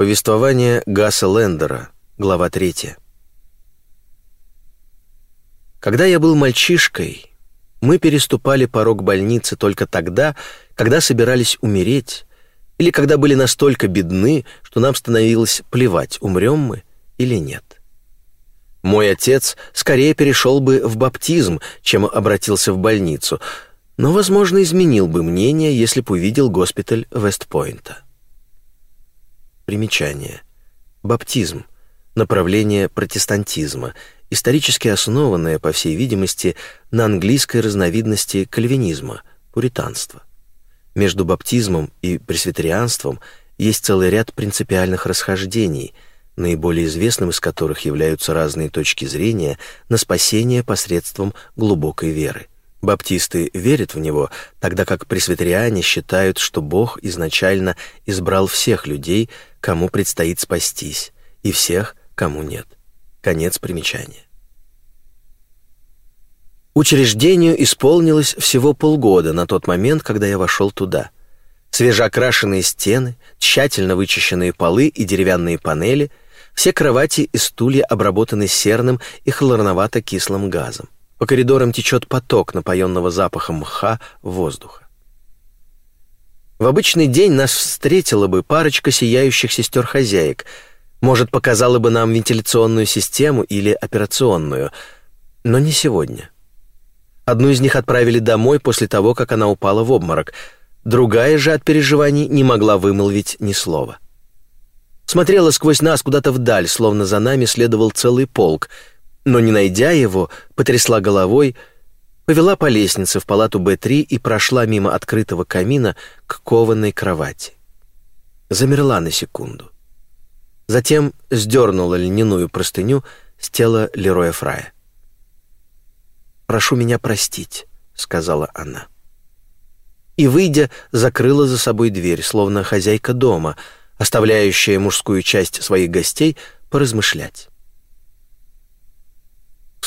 Повествование Гасса Лендера, глава 3. Когда я был мальчишкой, мы переступали порог больницы только тогда, когда собирались умереть, или когда были настолько бедны, что нам становилось плевать, умрем мы или нет. Мой отец скорее перешел бы в баптизм, чем обратился в больницу, но, возможно, изменил бы мнение, если бы увидел госпиталь Вестпойнта. Примечание. Баптизм – направление протестантизма, исторически основанное, по всей видимости, на английской разновидности кальвинизма – пуританства. Между баптизмом и пресвитерианством есть целый ряд принципиальных расхождений, наиболее известным из которых являются разные точки зрения на спасение посредством глубокой веры. Баптисты верят в него, тогда как пресвитериане считают, что Бог изначально избрал всех людей, кому предстоит спастись, и всех, кому нет. Конец примечания. Учреждению исполнилось всего полгода на тот момент, когда я вошел туда. Свежеокрашенные стены, тщательно вычищенные полы и деревянные панели, все кровати и стулья обработаны серным и хлорновато-кислым газом. По коридорам течет поток напоенного запахом мха воздуха. В обычный день нас встретила бы парочка сияющих сестер-хозяек, может, показала бы нам вентиляционную систему или операционную, но не сегодня. Одну из них отправили домой после того, как она упала в обморок, другая же от переживаний не могла вымолвить ни слова. Смотрела сквозь нас куда-то вдаль, словно за нами следовал целый полк — но, не найдя его, потрясла головой, повела по лестнице в палату Б3 и прошла мимо открытого камина к кованой кровати. Замерла на секунду. Затем сдернула льняную простыню с тела Лероя Фрая. «Прошу меня простить», — сказала она. И, выйдя, закрыла за собой дверь, словно хозяйка дома, оставляющая мужскую часть своих гостей поразмышлять.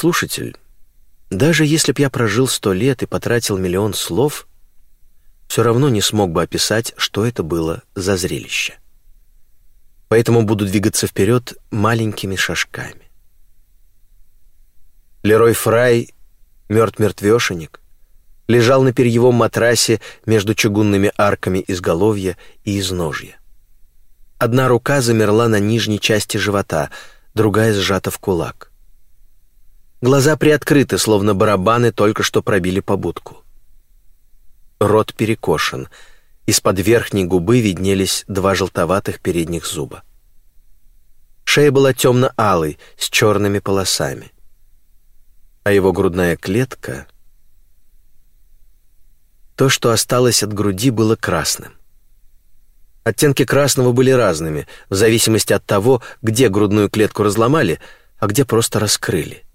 Слушатель, даже если б я прожил сто лет и потратил миллион слов, все равно не смог бы описать, что это было за зрелище. Поэтому буду двигаться вперед маленькими шажками. Лерой Фрай, мертв-мертвешенек, лежал на перьевом матрасе между чугунными арками изголовья и изножья. Одна рука замерла на нижней части живота, другая сжата в кулак. Глаза приоткрыты, словно барабаны только что пробили побудку. Рот перекошен. Из-под верхней губы виднелись два желтоватых передних зуба. Шея была темно-алой, с черными полосами. А его грудная клетка... То, что осталось от груди, было красным. Оттенки красного были разными, в зависимости от того, где грудную клетку разломали, а где просто раскрыли.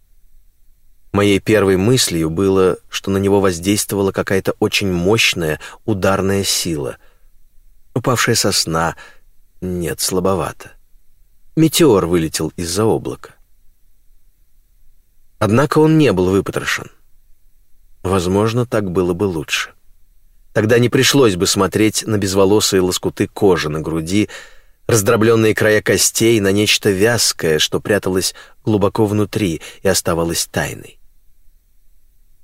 Моей первой мыслью было, что на него воздействовала какая-то очень мощная ударная сила. Упавшая сосна... Нет, слабовато. Метеор вылетел из-за облака. Однако он не был выпотрошен. Возможно, так было бы лучше. Тогда не пришлось бы смотреть на безволосые лоскуты кожи на груди, раздробленные края костей, на нечто вязкое, что пряталось глубоко внутри и оставалось тайной.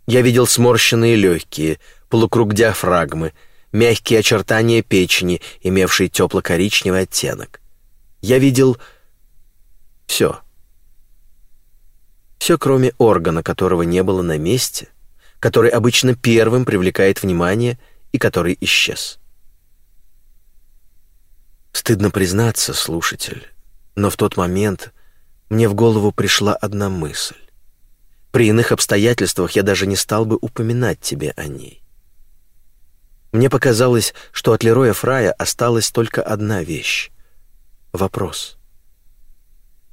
Я видел сморщенные легкие, полукруг диафрагмы, мягкие очертания печени, имевшие тепло-коричневый оттенок. Я видел все. Все, кроме органа, которого не было на месте, который обычно первым привлекает внимание и который исчез. Стыдно признаться, слушатель, но в тот момент мне в голову пришла одна мысль. При иных обстоятельствах я даже не стал бы упоминать тебе о ней. Мне показалось, что от Лероя Фрая осталась только одна вещь — вопрос.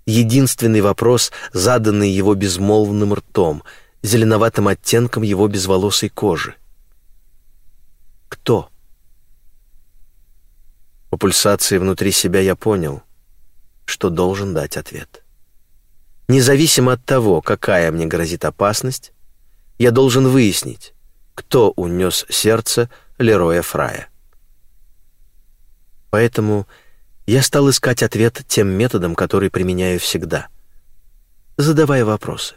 Единственный вопрос, заданный его безмолвным ртом, зеленоватым оттенком его безволосой кожи. Кто? По пульсации внутри себя я понял, что должен дать ответ. Независимо от того, какая мне грозит опасность, я должен выяснить, кто унес сердце Лероя Фрая. Поэтому Я стал искать ответ тем методом, который применяю всегда. Задавая вопросы.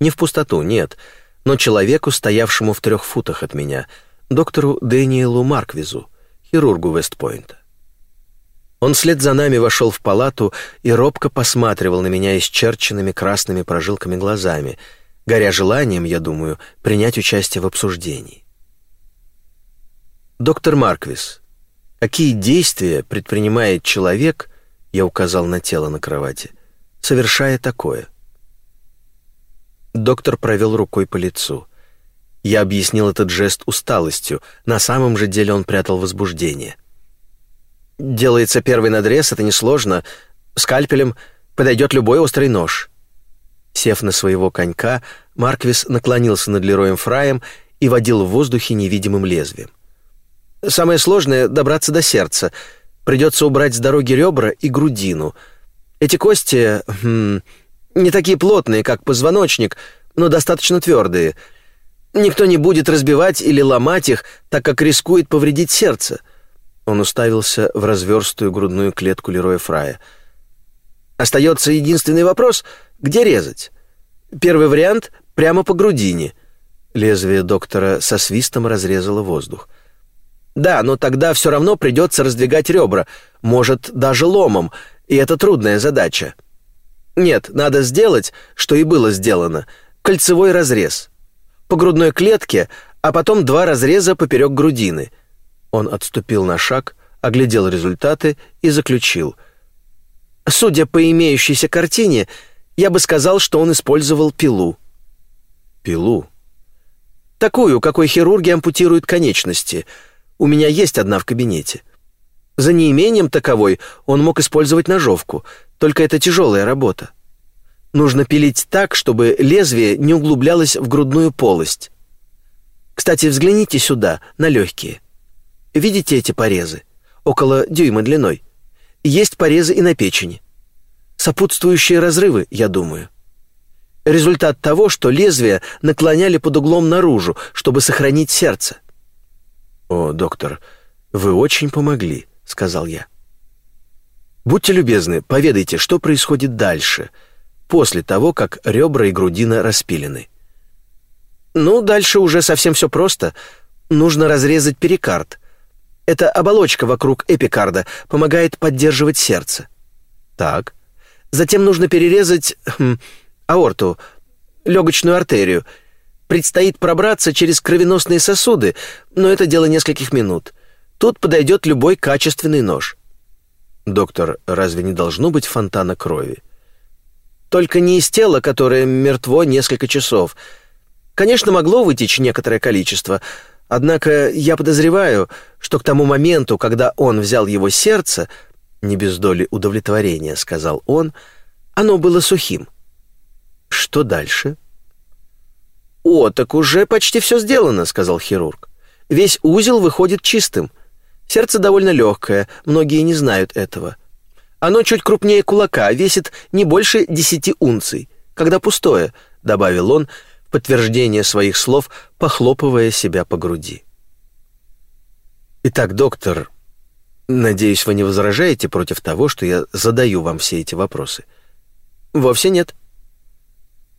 Не в пустоту, нет, но человеку, стоявшему в трех футах от меня, доктору Дэниелу Марквизу, хирургу Вестпойнта. Он вслед за нами вошел в палату и робко посматривал на меня исчерченными красными прожилками глазами, горя желанием, я думаю, принять участие в обсуждении. «Доктор Марквис, какие действия предпринимает человек, я указал на тело на кровати, совершая такое?» Доктор провел рукой по лицу. Я объяснил этот жест усталостью, на самом же деле он прятал возбуждение. Делается первый надрез, это несложно. Скальпелем подойдет любой острый нож. Сев на своего конька, Марквис наклонился над Лероем Фраем и водил в воздухе невидимым лезвием. Самое сложное — добраться до сердца. Придется убрать с дороги ребра и грудину. Эти кости хм, не такие плотные, как позвоночник, но достаточно твердые. Никто не будет разбивать или ломать их, так как рискует повредить сердце — он уставился в разверстую грудную клетку Лероя Фрая. «Остается единственный вопрос — где резать? Первый вариант — прямо по грудине». Лезвие доктора со свистом разрезало воздух. «Да, но тогда все равно придется раздвигать ребра, может, даже ломом, и это трудная задача. Нет, надо сделать, что и было сделано, кольцевой разрез. По грудной клетке, а потом два разреза поперек грудины — он отступил на шаг, оглядел результаты и заключил. «Судя по имеющейся картине, я бы сказал, что он использовал пилу». «Пилу?» «Такую, какой хирурги ампутируют конечности. У меня есть одна в кабинете». За неимением таковой он мог использовать ножовку, только это тяжелая работа. Нужно пилить так, чтобы лезвие не углублялось в грудную полость. Кстати, взгляните сюда, на легкие. Видите эти порезы? Около дюйма длиной. Есть порезы и на печени. Сопутствующие разрывы, я думаю. Результат того, что лезвие наклоняли под углом наружу, чтобы сохранить сердце. «О, доктор, вы очень помогли», — сказал я. «Будьте любезны, поведайте, что происходит дальше, после того, как ребра и грудина распилены». «Ну, дальше уже совсем все просто. Нужно разрезать перикард, эта оболочка вокруг эпикарда помогает поддерживать сердце. Так. Затем нужно перерезать хм, аорту, легочную артерию. Предстоит пробраться через кровеносные сосуды, но это дело нескольких минут. Тут подойдет любой качественный нож. Доктор, разве не должно быть фонтана крови? Только не из тела, которое мертво несколько часов. Конечно, могло вытечь некоторое количество — Однако я подозреваю, что к тому моменту, когда он взял его сердце, не без доли удовлетворения, сказал он, оно было сухим. Что дальше? О, так уже почти все сделано, сказал хирург. Весь узел выходит чистым. Сердце довольно легкое, многие не знают этого. Оно чуть крупнее кулака, весит не больше десяти унций, когда пустое, добавил он, подтверждение своих слов, похлопывая себя по груди. «Итак, доктор, надеюсь, вы не возражаете против того, что я задаю вам все эти вопросы?» «Вовсе нет».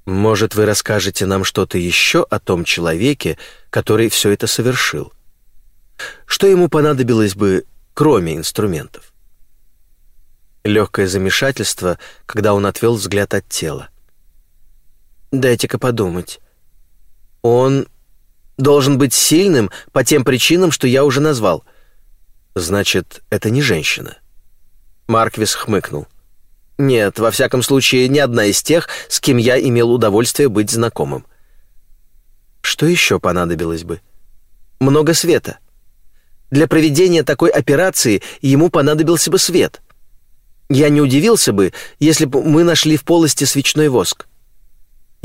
«Может, вы расскажете нам что-то еще о том человеке, который все это совершил? Что ему понадобилось бы, кроме инструментов?» Легкое замешательство, когда он отвел взгляд от тела. «Дайте-ка подумать. Он должен быть сильным по тем причинам, что я уже назвал. Значит, это не женщина. Марквис хмыкнул. Нет, во всяком случае, ни одна из тех, с кем я имел удовольствие быть знакомым. Что еще понадобилось бы? Много света. Для проведения такой операции ему понадобился бы свет. Я не удивился бы, если бы мы нашли в полости свечной воск.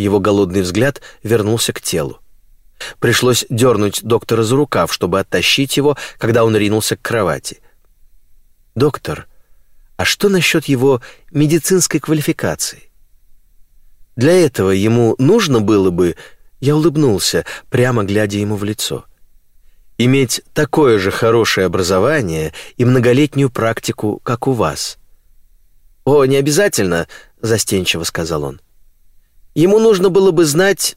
Его голодный взгляд вернулся к телу. Пришлось дернуть доктора за рукав, чтобы оттащить его, когда он ринулся к кровати. «Доктор, а что насчет его медицинской квалификации?» Для этого ему нужно было бы... Я улыбнулся, прямо глядя ему в лицо. иметь такое же хорошее образование и многолетнюю практику, как у вас. «О, не обязательно», — застенчиво сказал он. «Ему нужно было бы знать,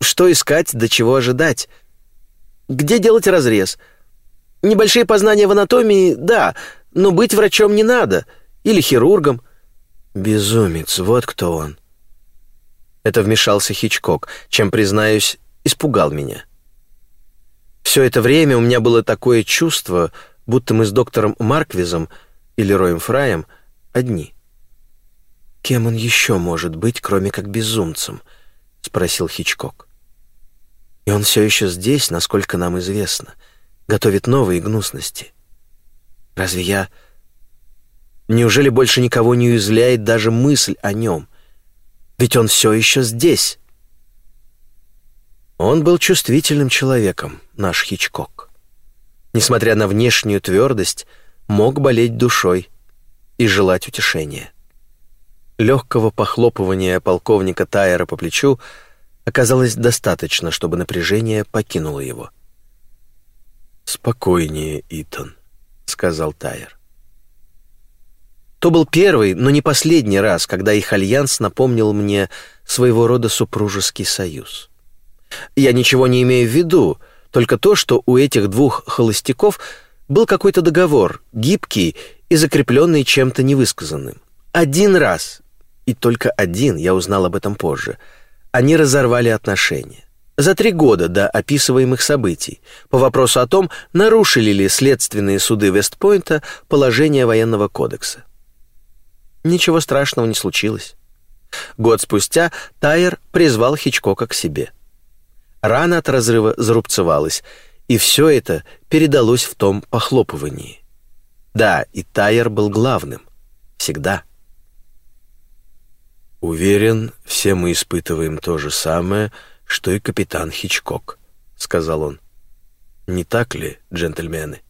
что искать, до чего ожидать. Где делать разрез? Небольшие познания в анатомии, да, но быть врачом не надо. Или хирургом». «Безумец, вот кто он». Это вмешался Хичкок, чем, признаюсь, испугал меня. Все это время у меня было такое чувство, будто мы с доктором Марквизом или Роем Фраем одни. «Кем он еще может быть, кроме как безумцем?» — спросил Хичкок. «И он все еще здесь, насколько нам известно, готовит новые гнусности. Разве я... Неужели больше никого не уязвляет даже мысль о нем? Ведь он все еще здесь». Он был чувствительным человеком, наш Хичкок. Несмотря на внешнюю твердость, мог болеть душой и желать утешения. Легкого похлопывания полковника Тайера по плечу оказалось достаточно, чтобы напряжение покинуло его. «Спокойнее, Итан», — сказал Тайер. То был первый, но не последний раз, когда их альянс напомнил мне своего рода супружеский союз. Я ничего не имею в виду, только то, что у этих двух холостяков был какой-то договор, гибкий и закрепленный чем-то невысказанным. Один раз, и только один, я узнал об этом позже, они разорвали отношения. За три года до описываемых событий по вопросу о том, нарушили ли следственные суды Вестпойнта положение военного кодекса. Ничего страшного не случилось. Год спустя Тайер призвал Хичкока к себе – Рана от разрыва зарубцевалась, и все это передалось в том похлопывании. Да, и Тайер был главным. Всегда. «Уверен, все мы испытываем то же самое, что и капитан Хичкок», — сказал он. «Не так ли, джентльмены?»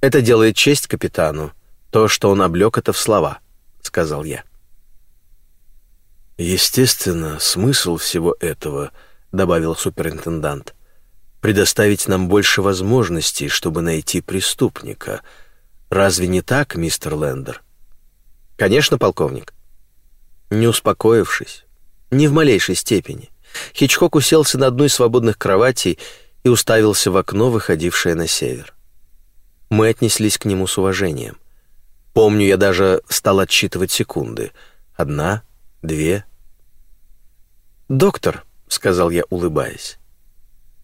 «Это делает честь капитану, то, что он облег это в слова», — сказал я. Естественно, смысл всего этого — добавил суперинтендант, предоставить нам больше возможностей, чтобы найти преступника. Разве не так, мистер Лендер? Конечно, полковник. Не успокоившись, ни в малейшей степени, Хичкок уселся на одну из свободных кроватей и уставился в окно, выходившее на север. Мы отнеслись к нему с уважением. Помню, я даже стал отсчитывать секунды. Одна, две. «Доктор», — сказал я, улыбаясь.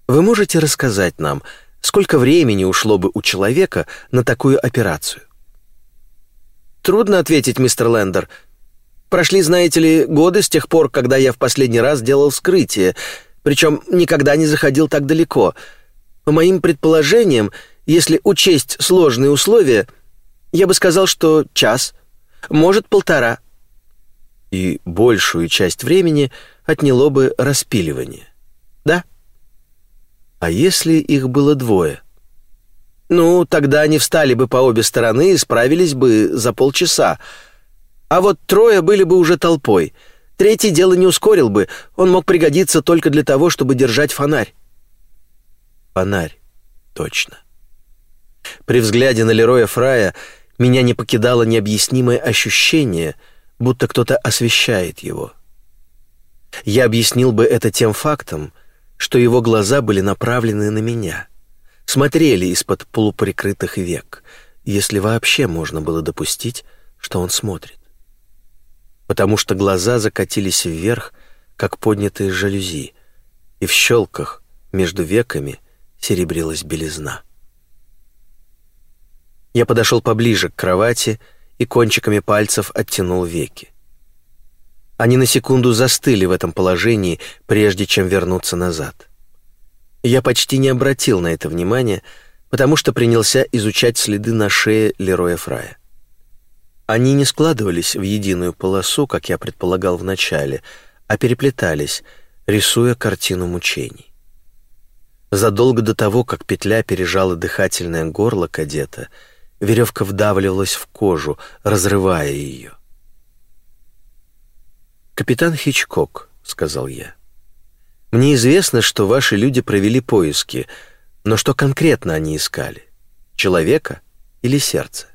«Вы можете рассказать нам, сколько времени ушло бы у человека на такую операцию?» «Трудно ответить, мистер Лендер. Прошли, знаете ли, годы с тех пор, когда я в последний раз делал вскрытие, причем никогда не заходил так далеко. По моим предположениям, если учесть сложные условия, я бы сказал, что час, может, полтора». И большую часть времени — отняло бы распиливание. Да? А если их было двое? Ну, тогда они встали бы по обе стороны и справились бы за полчаса. А вот трое были бы уже толпой. Третий дело не ускорил бы, он мог пригодиться только для того, чтобы держать фонарь. Фонарь, точно. При взгляде на Лероя Фрая меня не покидало необъяснимое ощущение, будто кто-то освещает его. — я объяснил бы это тем фактом, что его глаза были направлены на меня, смотрели из-под полуприкрытых век, если вообще можно было допустить, что он смотрит. Потому что глаза закатились вверх, как поднятые жалюзи, и в щелках между веками серебрилась белизна. Я подошел поближе к кровати и кончиками пальцев оттянул веки. Они на секунду застыли в этом положении, прежде чем вернуться назад. Я почти не обратил на это внимания, потому что принялся изучать следы на шее Лероя Фрая. Они не складывались в единую полосу, как я предполагал вначале, а переплетались, рисуя картину мучений. Задолго до того, как петля пережала дыхательное горло кадета, веревка вдавливалась в кожу, разрывая ее. «Капитан Хичкок», — сказал я. «Мне известно, что ваши люди провели поиски, Но что конкретно они искали? Человека или сердце?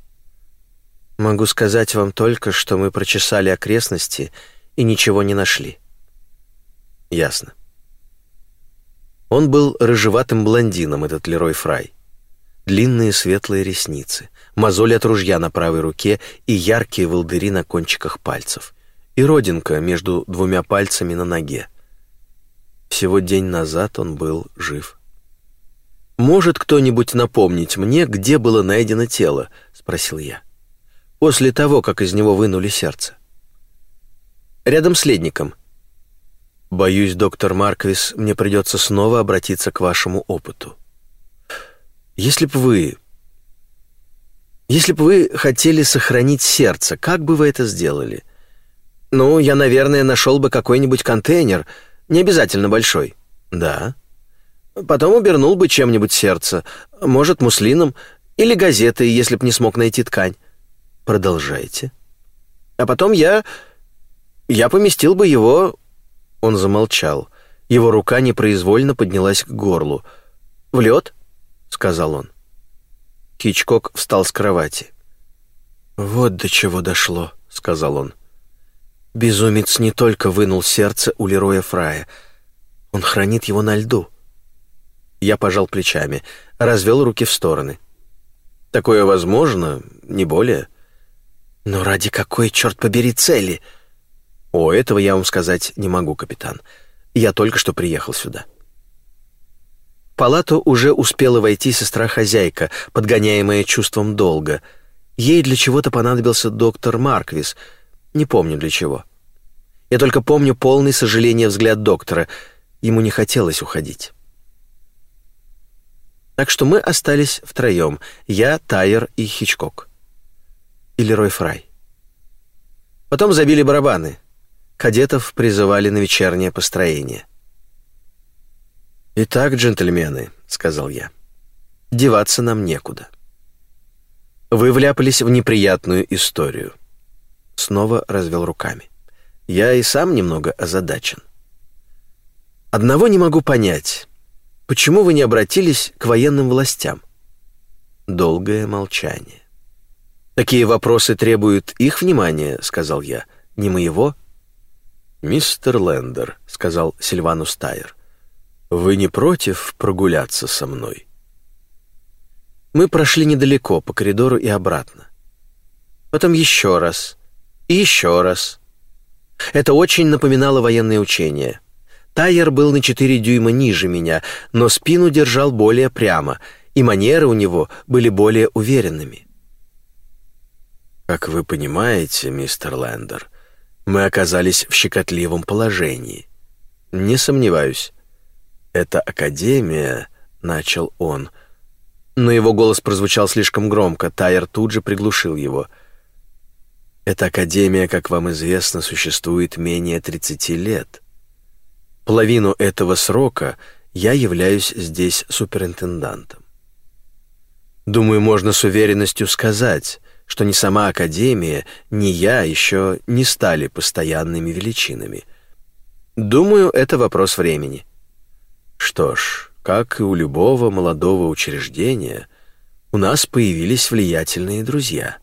Могу сказать вам только, что мы прочесали окрестности и ничего не нашли. Ясно. Он был рыжеватым блондином, этот Лерой Фрай. Длинные светлые ресницы, мозоль от ружья на правой руке и яркие волдыри на кончиках пальцев. И родинка между двумя пальцами на ноге. Всего день назад он был жив. «Может кто-нибудь напомнить мне, где было найдено тело?» — спросил я. «После того, как из него вынули сердце». «Рядом с ледником». «Боюсь, доктор Марквис, мне придется снова обратиться к вашему опыту». «Если б вы... Если бы вы хотели сохранить сердце, как бы вы это сделали?» «Ну, я, наверное, нашел бы какой-нибудь контейнер, не обязательно большой». «Да». Потом убернул бы чем-нибудь сердце, может, муслином или газетой, если б не смог найти ткань. Продолжайте. А потом я... я поместил бы его... Он замолчал. Его рука непроизвольно поднялась к горлу. «В лед?» — сказал он. Хичкок встал с кровати. «Вот до чего дошло», — сказал он. Безумец не только вынул сердце у Лероя Фрая. Он хранит его на льду. Я пожал плечами, развел руки в стороны. Такое возможно, не более. Но ради какой, черт побери, цели? О, этого я вам сказать не могу, капитан. Я только что приехал сюда. В палату уже успела войти сестра-хозяйка, подгоняемая чувством долга. Ей для чего-то понадобился доктор Марквис. Не помню для чего. Я только помню полный сожаления взгляд доктора. Ему не хотелось уходить. Так что мы остались втроем. Я, Тайер и Хичкок. Или Рой Фрай. Потом забили барабаны. Кадетов призывали на вечернее построение. «Итак, джентльмены», — сказал я, — «деваться нам некуда». Вы вляпались в неприятную историю. Снова развел руками. Я и сам немного озадачен. Одного не могу понять. Почему вы не обратились к военным властям? Долгое молчание. Такие вопросы требуют их внимания, сказал я, не моего. Мистер Лендер, сказал Сильванус Тайер. Вы не против прогуляться со мной? Мы прошли недалеко по коридору и обратно. Потом еще раз и еще раз. Это очень напоминало военные учения. Тайер был на четыре дюйма ниже меня, но спину держал более прямо, и манеры у него были более уверенными. «Как вы понимаете, мистер Лендер, мы оказались в щекотливом положении. Не сомневаюсь. Эта академия...» — начал он. Но его голос прозвучал слишком громко, Тайер тут же приглушил его. «Эта академия, как вам известно, существует менее 30 лет». Половину этого срока я являюсь здесь суперинтендантом. Думаю, можно с уверенностью сказать, что ни сама Академия, ни я еще не стали постоянными величинами. Думаю, это вопрос времени. Что ж, как и у любого молодого учреждения, у нас появились влиятельные друзья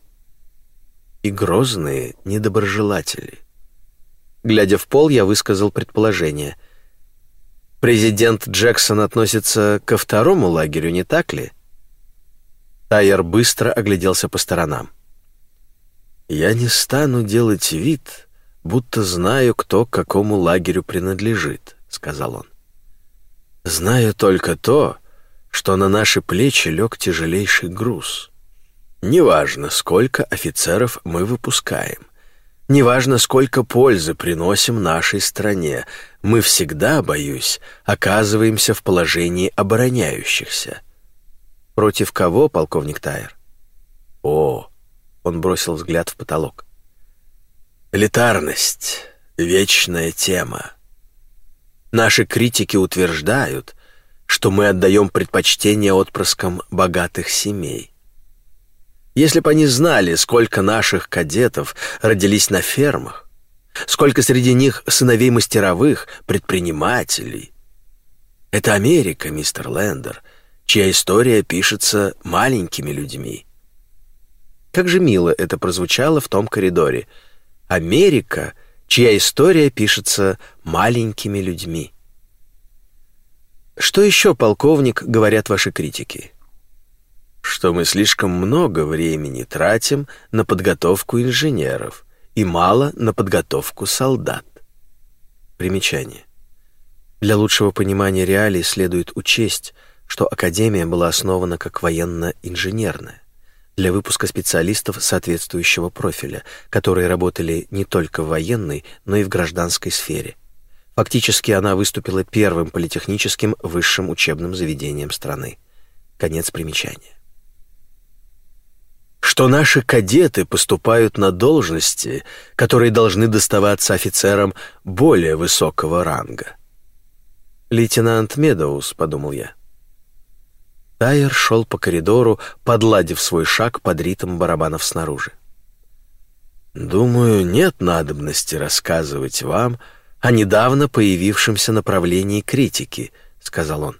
и грозные недоброжелатели. Глядя в пол, я высказал предположение. Президент Джексон относится ко второму лагерю, не так ли? Тайер быстро огляделся по сторонам. Я не стану делать вид, будто знаю, кто к какому лагерю принадлежит, сказал он. Знаю только то, что на наши плечи лег тяжелейший груз. Неважно, сколько офицеров мы выпускаем, неважно, сколько пользы приносим нашей стране, мы всегда, боюсь, оказываемся в положении обороняющихся. Против кого, полковник Тайер? О, он бросил взгляд в потолок. Элитарность — вечная тема. Наши критики утверждают, что мы отдаем предпочтение отпрыскам богатых семей. Если бы они знали, сколько наших кадетов родились на фермах, Сколько среди них сыновей мастеровых, предпринимателей. Это Америка, мистер Лендер, чья история пишется маленькими людьми. Как же мило это прозвучало в том коридоре. Америка, чья история пишется маленькими людьми. Что еще, полковник, говорят ваши критики? Что мы слишком много времени тратим на подготовку инженеров и мало на подготовку солдат. Примечание. Для лучшего понимания реалий следует учесть, что Академия была основана как военно-инженерная для выпуска специалистов соответствующего профиля, которые работали не только в военной, но и в гражданской сфере – Фактически она выступила первым политехническим высшим учебным заведением страны. Конец примечания. Что наши кадеты поступают на должности, которые должны доставаться офицерам более высокого ранга. «Лейтенант Медоуз», — подумал я. Тайер шел по коридору, подладив свой шаг под ритм барабанов снаружи. «Думаю, нет надобности рассказывать вам, — о недавно появившемся направлении критики», — сказал он.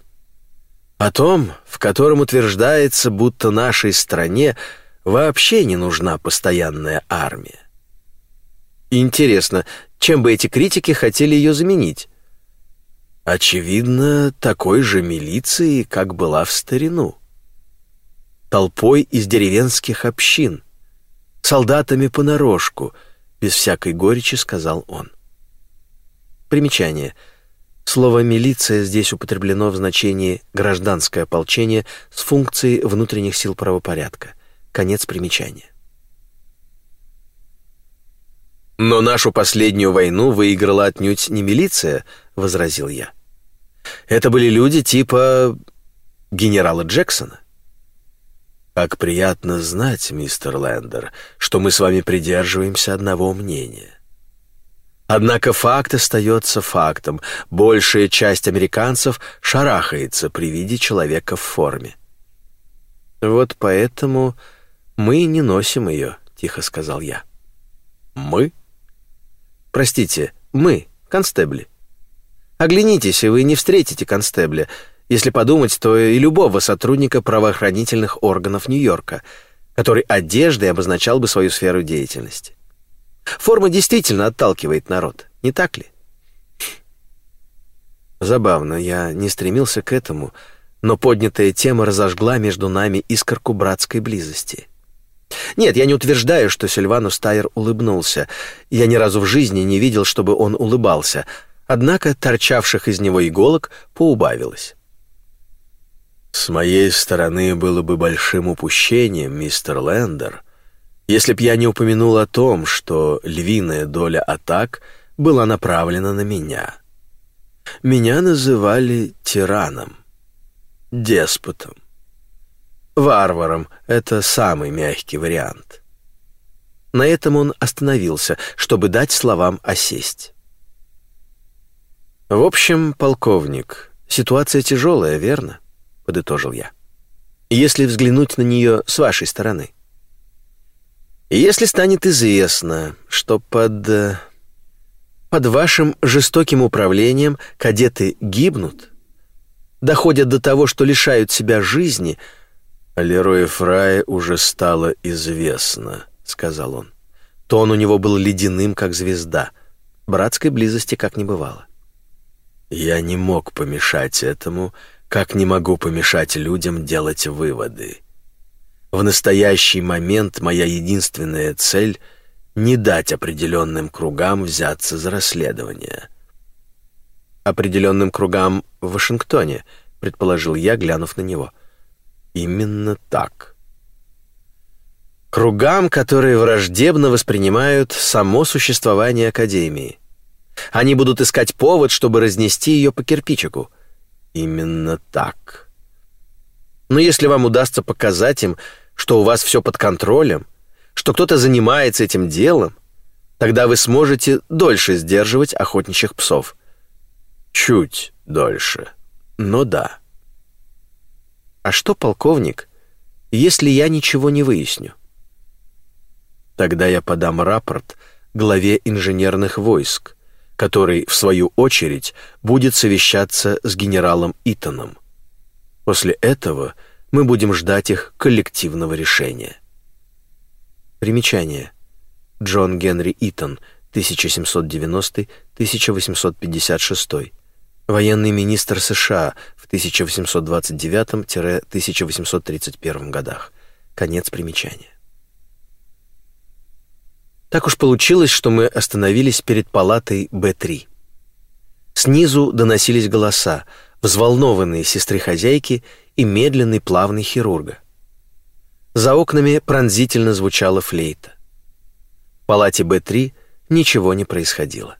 «О том, в котором утверждается, будто нашей стране вообще не нужна постоянная армия. Интересно, чем бы эти критики хотели ее заменить? Очевидно, такой же милицией, как была в старину. Толпой из деревенских общин, солдатами понарошку, без всякой горечи сказал он. Примечание. Слово «милиция» здесь употреблено в значении «гражданское ополчение» с функцией внутренних сил правопорядка. Конец примечания. «Но нашу последнюю войну выиграла отнюдь не милиция», — возразил я. «Это были люди типа генерала Джексона». «Как приятно знать, мистер Лендер, что мы с вами придерживаемся одного мнения. Однако факт остается фактом. Большая часть американцев шарахается при виде человека в форме. «Вот поэтому мы не носим ее», — тихо сказал я. «Мы?» «Простите, мы, констебли. Оглянитесь, и вы не встретите констебля. Если подумать, то и любого сотрудника правоохранительных органов Нью-Йорка, который одеждой обозначал бы свою сферу деятельности. Форма действительно отталкивает народ, не так ли? Забавно, я не стремился к этому, но поднятая тема разожгла между нами искорку братской близости. Нет, я не утверждаю, что Сильванус Тайер улыбнулся. Я ни разу в жизни не видел, чтобы он улыбался. Однако торчавших из него иголок поубавилось. «С моей стороны было бы большим упущением, мистер Лендер, если б я не упомянул о том, что львиная доля атак была направлена на меня. Меня называли тираном, деспотом. Варваром — это самый мягкий вариант. На этом он остановился, чтобы дать словам осесть. «В общем, полковник, ситуация тяжелая, верно?» — подытожил я. «Если взглянуть на нее с вашей стороны». Если станет известно, что под... Э, под вашим жестоким управлением кадеты гибнут, доходят до того, что лишают себя жизни, «О Лерое Фрае уже стало известно», — сказал он. Тон у него был ледяным, как звезда. Братской близости как не бывало. «Я не мог помешать этому, как не могу помешать людям делать выводы. В настоящий момент моя единственная цель — не дать определенным кругам взяться за расследование. «Определенным кругам в Вашингтоне», — предположил я, глянув на него. «Именно так». «Кругам, которые враждебно воспринимают само существование Академии. Они будут искать повод, чтобы разнести ее по кирпичику». «Именно так». Но если вам удастся показать им, что у вас все под контролем, что кто-то занимается этим делом, тогда вы сможете дольше сдерживать охотничьих псов. Чуть дольше, но да. А что, полковник, если я ничего не выясню? Тогда я подам рапорт главе инженерных войск, который, в свою очередь, будет совещаться с генералом Итоном. После этого мы будем ждать их коллективного решения. Примечание. Джон Генри Итон, 1790-1856. Военный министр США в 1829-1831 годах. Конец примечания. Так уж получилось, что мы остановились перед палатой Б3. Снизу доносились голоса, взволнованные сестры-хозяйки и медленный плавный хирурга. За окнами пронзительно звучала флейта. В палате Б3 ничего не происходило.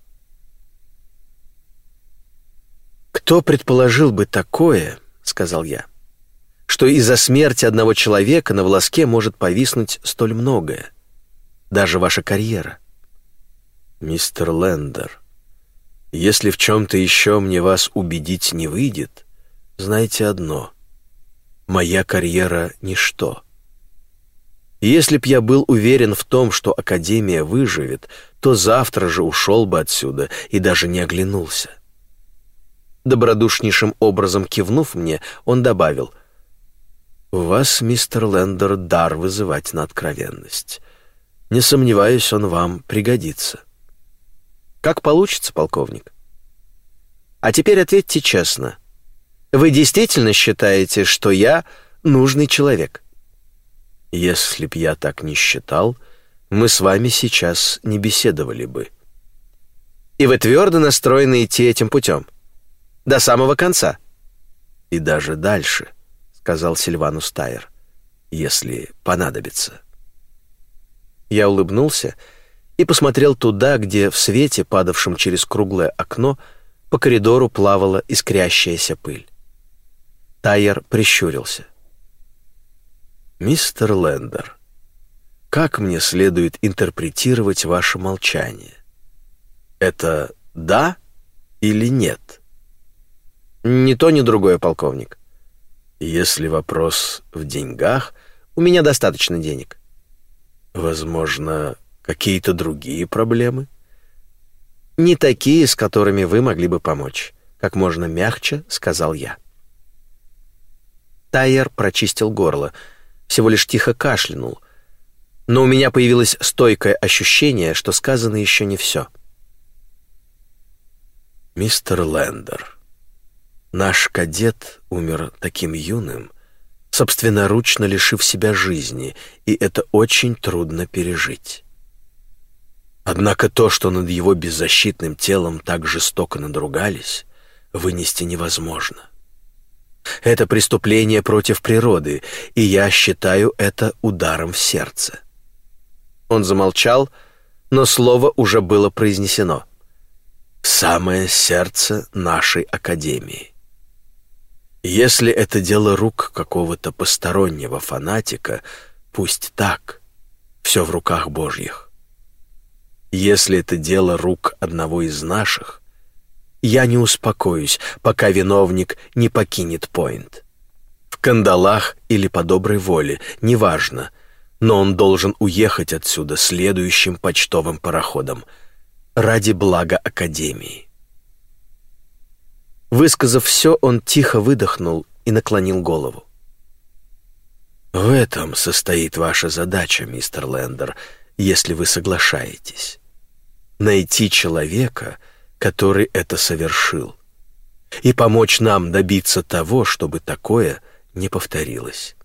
«Кто предположил бы такое, — сказал я, — что из-за смерти одного человека на волоске может повиснуть столь многое, даже ваша карьера?» «Мистер Лендер, если в чем-то еще мне вас убедить не выйдет, знайте одно — моя карьера — ничто». Если б я был уверен в том, что Академия выживет, то завтра же ушел бы отсюда и даже не оглянулся. Добродушнейшим образом кивнув мне, он добавил, «У вас, мистер Лендер, дар вызывать на откровенность. Не сомневаюсь, он вам пригодится». «Как получится, полковник?» «А теперь ответьте честно. Вы действительно считаете, что я нужный человек?» Если б я так не считал, мы с вами сейчас не беседовали бы. И вы твердо настроены идти этим путем? До самого конца? И даже дальше, сказал Сильванус Тайер, если понадобится. Я улыбнулся и посмотрел туда, где в свете, падавшем через круглое окно, по коридору плавала искрящаяся пыль. Тайер прищурился. «Мистер Лендер, как мне следует интерпретировать ваше молчание? Это «да» или «нет»?» «Ни то, ни другое, полковник». «Если вопрос в деньгах...» «У меня достаточно денег». «Возможно, какие-то другие проблемы?» «Не такие, с которыми вы могли бы помочь», — как можно мягче сказал я. Тайер прочистил горло — всего лишь тихо кашлянул. Но у меня появилось стойкое ощущение, что сказано еще не все. «Мистер Лендер, наш кадет умер таким юным, собственноручно лишив себя жизни, и это очень трудно пережить. Однако то, что над его беззащитным телом так жестоко надругались, вынести невозможно. Это преступление против природы, и я считаю это ударом в сердце». Он замолчал, но слово уже было произнесено. «Самое сердце нашей Академии». Если это дело рук какого-то постороннего фанатика, пусть так, все в руках Божьих. Если это дело рук одного из наших, я не успокоюсь, пока виновник не покинет Пойнт. В кандалах или по доброй воле, неважно, но он должен уехать отсюда следующим почтовым пароходом ради блага Академии. Высказав все, он тихо выдохнул и наклонил голову. «В этом состоит ваша задача, мистер Лендер, если вы соглашаетесь. Найти человека — который это совершил, и помочь нам добиться того, чтобы такое не повторилось.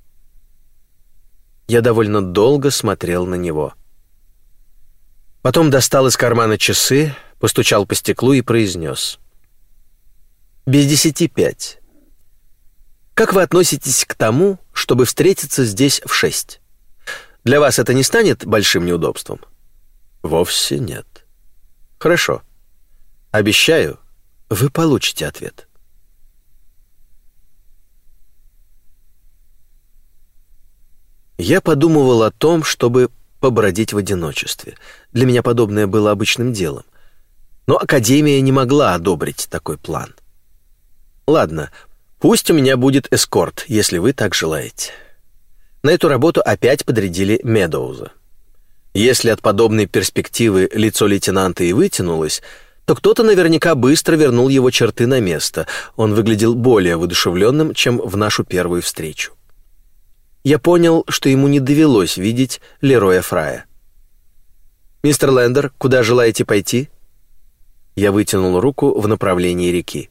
Я довольно долго смотрел на него. Потом достал из кармана часы, постучал по стеклу и произнес. «Без десяти пять. Как вы относитесь к тому, чтобы встретиться здесь в шесть? Для вас это не станет большим неудобством?» «Вовсе нет». «Хорошо. Обещаю, вы получите ответ. Я подумывал о том, чтобы побродить в одиночестве. Для меня подобное было обычным делом. Но Академия не могла одобрить такой план. Ладно, пусть у меня будет эскорт, если вы так желаете. На эту работу опять подрядили Медоуза. Если от подобной перспективы лицо лейтенанта и вытянулось, то кто-то наверняка быстро вернул его черты на место. Он выглядел более воодушевленным, чем в нашу первую встречу. Я понял, что ему не довелось видеть Лероя Фрая. «Мистер Лендер, куда желаете пойти?» Я вытянул руку в направлении реки.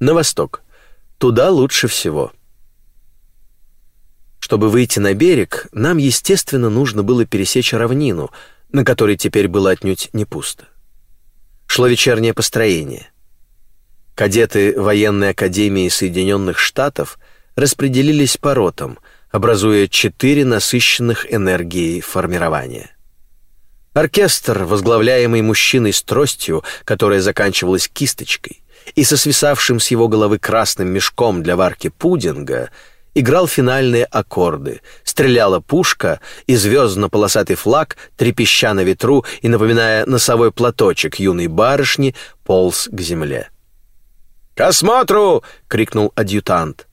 «На восток. Туда лучше всего». Чтобы выйти на берег, нам, естественно, нужно было пересечь равнину, на которой теперь было отнюдь не пусто. Шло вечернее построение. Кадеты военной академии Соединенных Штатов распределились по ротам, образуя четыре насыщенных энергией формирования. Оркестр, возглавляемый мужчиной с тростью, которая заканчивалась кисточкой, и со свисавшим с его головы красным мешком для варки пудинга — играл финальные аккорды, стреляла пушка, и звездно-полосатый флаг, трепеща на ветру и напоминая носовой платочек юной барышни, полз к земле. «К осмотру!» — крикнул адъютант.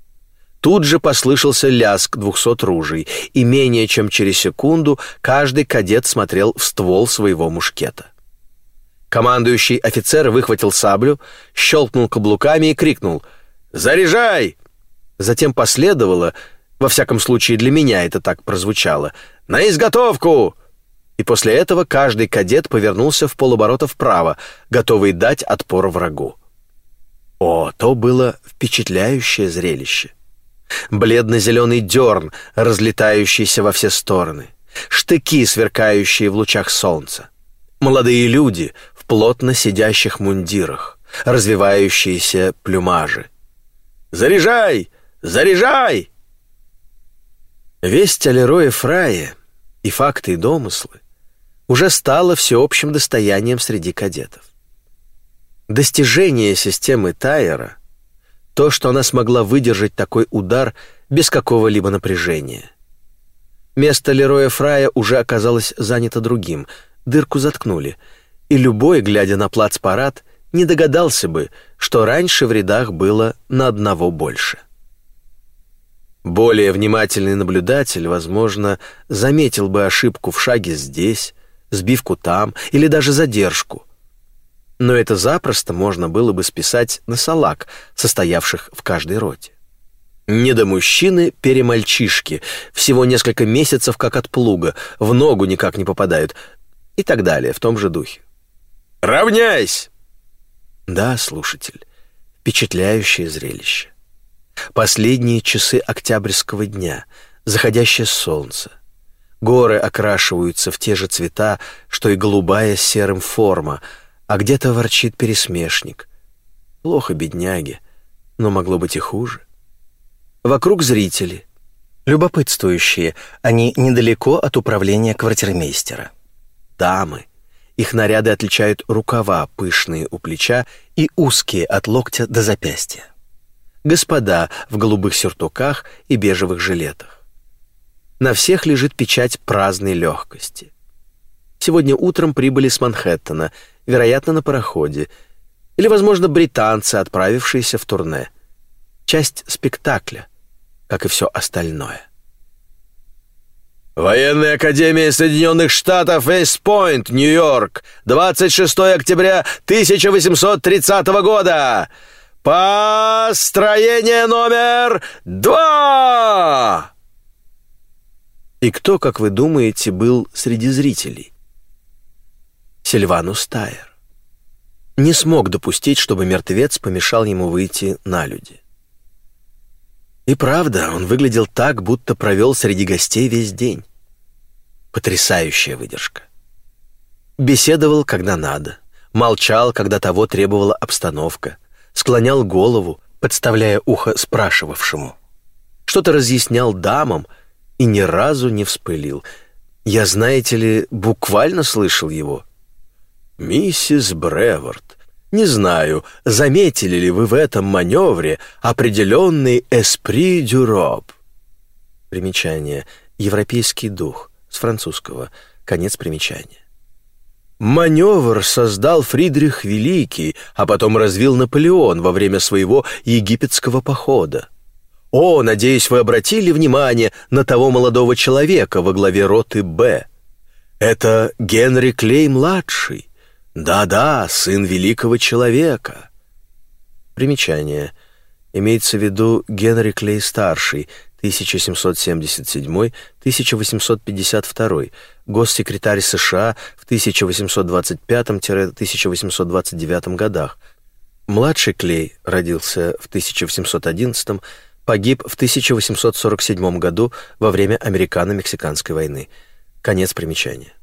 Тут же послышался лязг двухсот ружей, и менее чем через секунду каждый кадет смотрел в ствол своего мушкета. Командующий офицер выхватил саблю, щелкнул каблуками и крикнул «Заряжай!» Затем последовало, во всяком случае для меня это так прозвучало, «На изготовку!» И после этого каждый кадет повернулся в полоборота вправо, готовый дать отпор врагу. О, то было впечатляющее зрелище. Бледно-зеленый дерн, разлетающийся во все стороны, штыки, сверкающие в лучах солнца, молодые люди плотно сидящих мундирах, развивающиеся плюмажи. «Заряжай! Заряжай!» Весть о Лерое Фрае и факты и домыслы уже стало всеобщим достоянием среди кадетов. Достижение системы Тайера — то, что она смогла выдержать такой удар без какого-либо напряжения. Место Лероя Фрая уже оказалось занято другим, дырку заткнули, и любой, глядя на плацпарад, не догадался бы, что раньше в рядах было на одного больше. Более внимательный наблюдатель, возможно, заметил бы ошибку в шаге здесь, сбивку там или даже задержку. Но это запросто можно было бы списать на салак, состоявших в каждой роте. Не до мужчины перемальчишки, всего несколько месяцев как от плуга, в ногу никак не попадают и так далее в том же духе. «Равняйсь!» Да, слушатель, впечатляющее зрелище. Последние часы октябрьского дня, заходящее солнце. Горы окрашиваются в те же цвета, что и голубая серым форма, а где-то ворчит пересмешник. Плохо, бедняги, но могло быть и хуже. Вокруг зрители, любопытствующие, они недалеко от управления квартирмейстера. Дамы. Их наряды отличают рукава, пышные у плеча и узкие от локтя до запястья господа в голубых сюртуках и бежевых жилетах. На всех лежит печать праздной легкости. Сегодня утром прибыли с Манхэттена, вероятно, на пароходе, или, возможно, британцы, отправившиеся в турне. Часть спектакля, как и все остальное. Военная академия Соединенных Штатов, Вест-Пойнт, Нью-Йорк, 26 октября 1830 года. Построение номер два!» И кто, как вы думаете, был среди зрителей? Сильванус Тайер. Не смог допустить, чтобы мертвец помешал ему выйти на люди. И правда, он выглядел так, будто провел среди гостей весь день. Потрясающая выдержка. Беседовал, когда надо, молчал, когда того требовала обстановка — склонял голову, подставляя ухо спрашивавшему. Что-то разъяснял дамам и ни разу не вспылил. Я, знаете ли, буквально слышал его. «Миссис Бреворд, не знаю, заметили ли вы в этом маневре определенный «эспри дюроб». Примечание. Европейский дух. С французского. Конец примечания. Маневр создал Фридрих Великий, а потом развил Наполеон во время своего египетского похода. О, надеюсь, вы обратили внимание на того молодого человека во главе роты «Б». Это Генри Клей-младший, Да-да, сын великого человека. Примечание. Имеется в виду Генри Клей-старший, 1777-1852, госсекретарь США в 1825-1829 годах. Младший Клей родился в 1811 погиб в 1847 году во время Американо-Мексиканской войны. Конец примечания.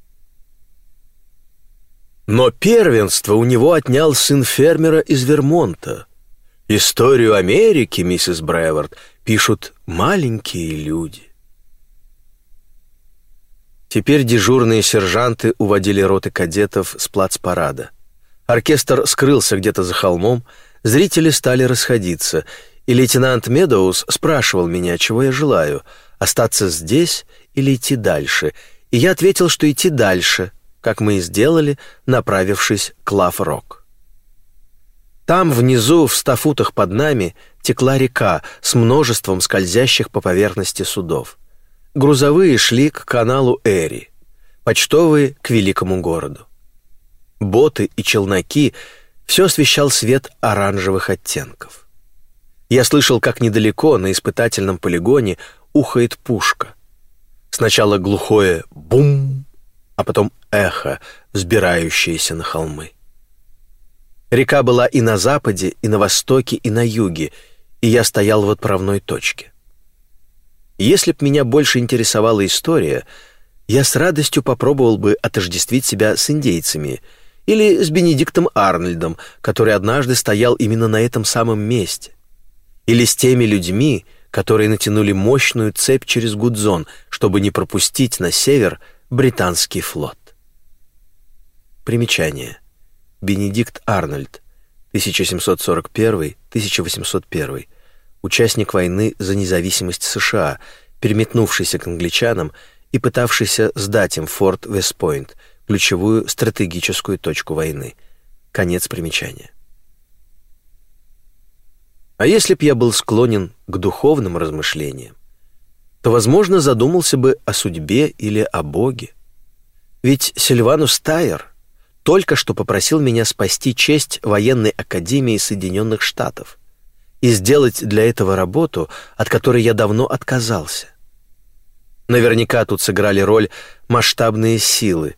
Но первенство у него отнял сын фермера из Вермонта. Историю Америки, миссис Бревард, пишут маленькие люди. Теперь дежурные сержанты уводили роты кадетов с плацпарада. Оркестр скрылся где-то за холмом, зрители стали расходиться, и лейтенант Медоуз спрашивал меня, чего я желаю — остаться здесь или идти дальше, и я ответил, что идти дальше, как мы и сделали, направившись к Лав-Рок. Там, внизу, в ста футах под нами, текла река с множеством скользящих по поверхности судов. Грузовые шли к каналу Эри, почтовые — к великому городу. Боты и челноки — все освещал свет оранжевых оттенков. Я слышал, как недалеко, на испытательном полигоне, ухает пушка. Сначала глухое «бум», а потом эхо, взбирающееся на холмы. Река была и на западе, и на востоке, и на юге, и я стоял в отправной точке. Если б меня больше интересовала история, я с радостью попробовал бы отождествить себя с индейцами или с Бенедиктом Арнольдом, который однажды стоял именно на этом самом месте, или с теми людьми, которые натянули мощную цепь через Гудзон, чтобы не пропустить на север британский флот. Примечание. Бенедикт Арнольд, 1741-1801, участник войны за независимость США, переметнувшийся к англичанам и пытавшийся сдать им форт Вестпойнт, ключевую стратегическую точку войны. Конец примечания. А если б я был склонен к духовным размышлениям, то, возможно, задумался бы о судьбе или о Боге. Ведь Сильванус Тайер — только что попросил меня спасти честь военной академии Соединенных Штатов и сделать для этого работу, от которой я давно отказался. Наверняка тут сыграли роль масштабные силы.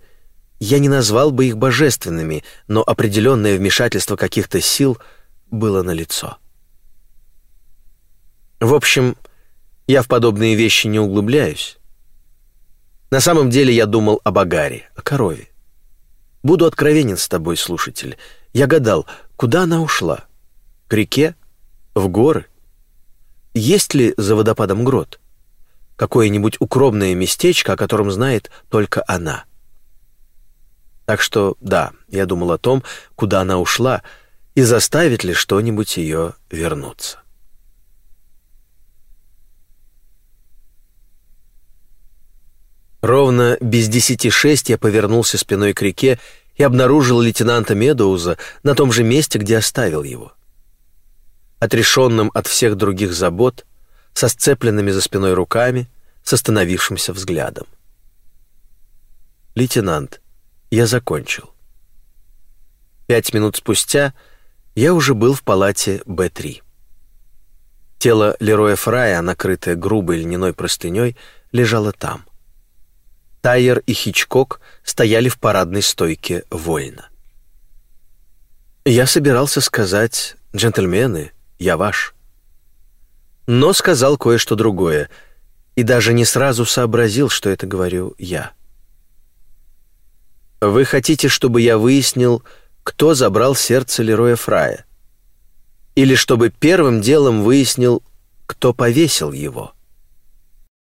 Я не назвал бы их божественными, но определенное вмешательство каких-то сил было налицо. В общем, я в подобные вещи не углубляюсь. На самом деле я думал об Агаре, о корове. Буду откровенен с тобой, слушатель. Я гадал, куда она ушла? К реке? В горы? Есть ли за водопадом грот? Какое-нибудь укромное местечко, о котором знает только она? Так что, да, я думал о том, куда она ушла, и заставит ли что-нибудь ее вернуться. Ровно без десяти шесть я повернулся спиной к реке и обнаружил лейтенанта Медоуза на том же месте, где оставил его. Отрешенным от всех других забот, со сцепленными за спиной руками, с остановившимся взглядом. «Лейтенант, я закончил». Пять минут спустя я уже был в палате Б-3. Тело Лероя Фрая, накрытое грубой льняной простыней, лежало там — Тайер и Хичкок стояли в парадной стойке вольно. Я собирался сказать «Джентльмены, я ваш». Но сказал кое-что другое, и даже не сразу сообразил, что это говорю я. «Вы хотите, чтобы я выяснил, кто забрал сердце Лероя Фрая? Или чтобы первым делом выяснил, кто повесил его?»